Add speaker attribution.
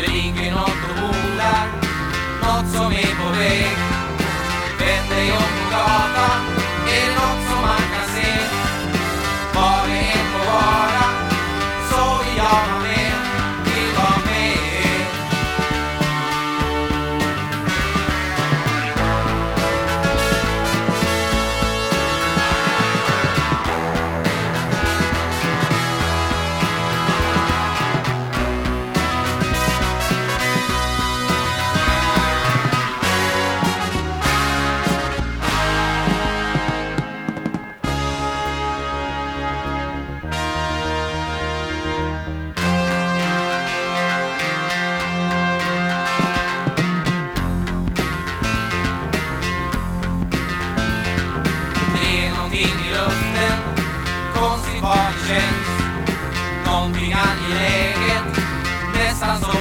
Speaker 1: delle righe in otto punta, non so me. någonting i luften. Konstigt vad det känns. Någonting angeläget. Nästan som